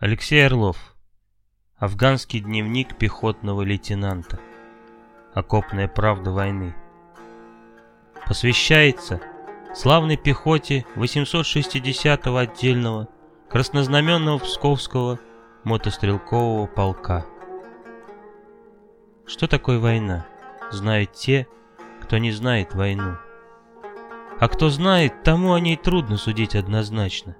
Алексей Орлов. Афганский дневник пехотного лейтенанта. Окопная правда войны. Посвящается славной пехоте 860-го отдельного краснознаменного Псковского мотострелкового полка. Что такое война, знают те, кто не знает войну. А кто знает, тому о ней трудно судить однозначно.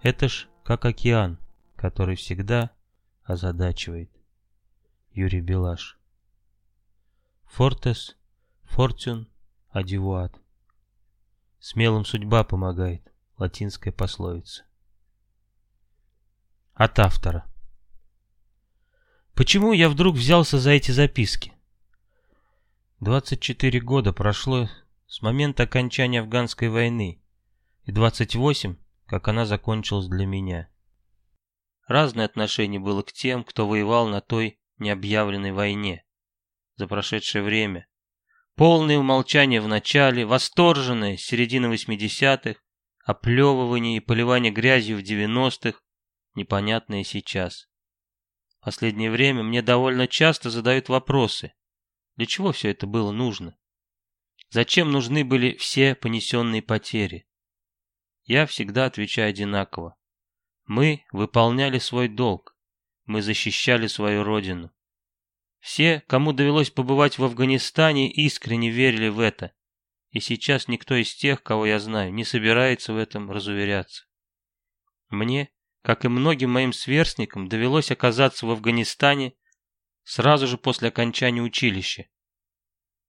Это ж как океан который всегда озадачивает. Юрий Белаш. Фортес, фортюн, адивуат. Смелым судьба помогает, латинская пословица. От автора. Почему я вдруг взялся за эти записки? 24 года прошло с момента окончания афганской войны, и 28, как она закончилась для меня. Разное отношение было к тем, кто воевал на той необъявленной войне за прошедшее время. Полное умолчание в начале, восторженное с середины 80-х, оплевывание и поливание грязью в 90-х, непонятное сейчас. В последнее время мне довольно часто задают вопросы. Для чего все это было нужно? Зачем нужны были все понесенные потери? Я всегда отвечаю одинаково. Мы выполняли свой долг. Мы защищали свою родину. Все, кому довелось побывать в Афганистане, искренне верили в это. И сейчас никто из тех, кого я знаю, не собирается в этом разуверяться. Мне, как и многим моим сверстникам, довелось оказаться в Афганистане сразу же после окончания училища.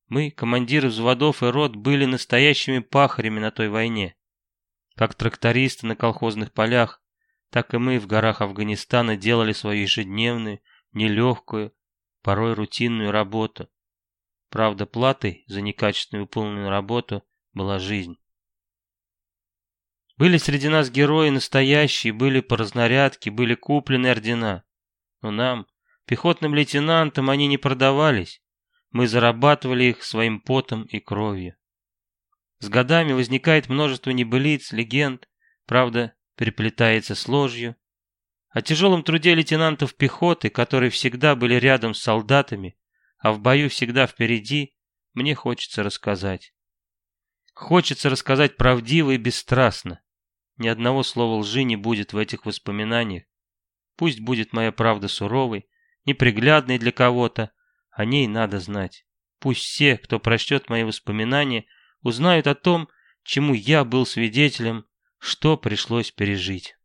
Мы, командиры взводов и рот, были настоящими пахарями на той войне. Как трактористы на колхозных полях, так и мы в горах Афганистана делали свою ежедневную, нелегкую, порой рутинную работу. Правда, платой за некачественно выполненную работу была жизнь. Были среди нас герои настоящие, были по разнарядке, были куплены ордена. Но нам, пехотным лейтенантам, они не продавались. Мы зарабатывали их своим потом и кровью. С годами возникает множество небылиц, легенд, правда, переплетается с ложью, о тяжелом труде лейтенантов пехоты, которые всегда были рядом с солдатами, а в бою всегда впереди, мне хочется рассказать. Хочется рассказать правдиво и бесстрастно. Ни одного слова лжи не будет в этих воспоминаниях. Пусть будет моя правда суровой, неприглядной для кого-то, о ней надо знать. Пусть все, кто прочтет мои воспоминания, узнают о том, чему я был свидетелем что пришлось пережить.